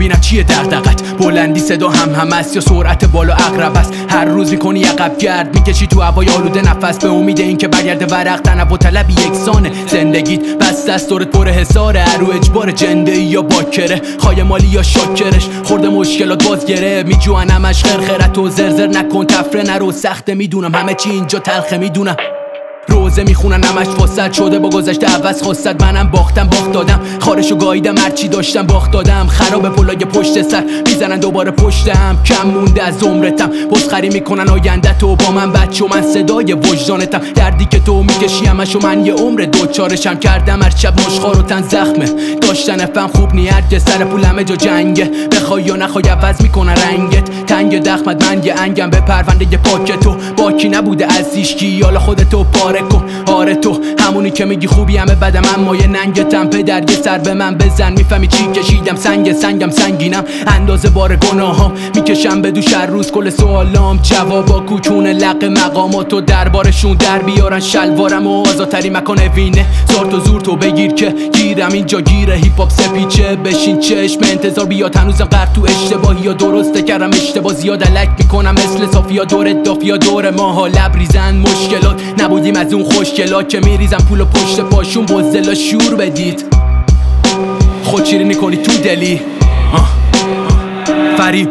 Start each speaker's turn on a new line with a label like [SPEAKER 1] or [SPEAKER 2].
[SPEAKER 1] ببینم چیه دغدغت بلندی صدا هم هم است یا سرعت بالا اقرب است. هر روز می‌کنی عقب گرد می‌کشی تو هوای آلوده نفس. به امید اینکه برگرده ورق تنب و طلب یکسانه. زندگیت بس دستورت پر حساره رو اجبار جنده یا باکره. خای مالی یا شاکرش. خورده مشکلات باز گره میجوانمش خرخرت و زرزر نکن تفره. نرو سخته می‌دونم. همه چی اینجا تلخه می‌دونم. روزه می‌خونن نمش فاسد شده با گذشته عوض خواستد. منم باختم باخت دادم. خارشو گاییدم هرچی داشتم باخت دادم. خراب پلای پشت سر. می‌زنن دوباره پشتم. کم مونده از عمرتم. بسخری می‌کنن آینده تو با من بچه و من صدای وجدانتم. دردی که تو می‌کشی همشو من یه عمر دوچارشم کردم. هر شب مشخار و تن زخمه. داشتن فهم خوب نیت که سر پولم جا جنگه. بخوای یا نخوای عوض می‌کنن رنگت. تنگ دخمت من یه انگم به پرونده پاک تو باکی نبوده از هیچکی حالا خودتو پاره کن. آره تو. همونی که میگی خوبی همه بدم اما یه ننگتم پدر یه سر به من بزن. می‌فهمی چی کشیدم؟ سنگ سنگم سنگینم. اندازه بار گناهام. می‌کشم به دوش هر روز. کل سوالام جوابا کوچون لق مقامات و دربارشون در بیارن. شلوارم و آزادتری مکان وینه. زار تو زور تو بگیر که گیرم. اینجا گیره هیپ هاپ سپیچه. بشین چشم انتظار بیاد. هنوزم قرد تو اشتباهی یا درسته کردم اشتباه زیاد. علک می‌کنم مثل صافیا. دور دافیا دور ماها. لبریزن مشکلات. نبودیم از اون که میریزم پول و پشت پاشون بزدلا شور بدید. خود چیری می‌کنی تو دلی؟ فریب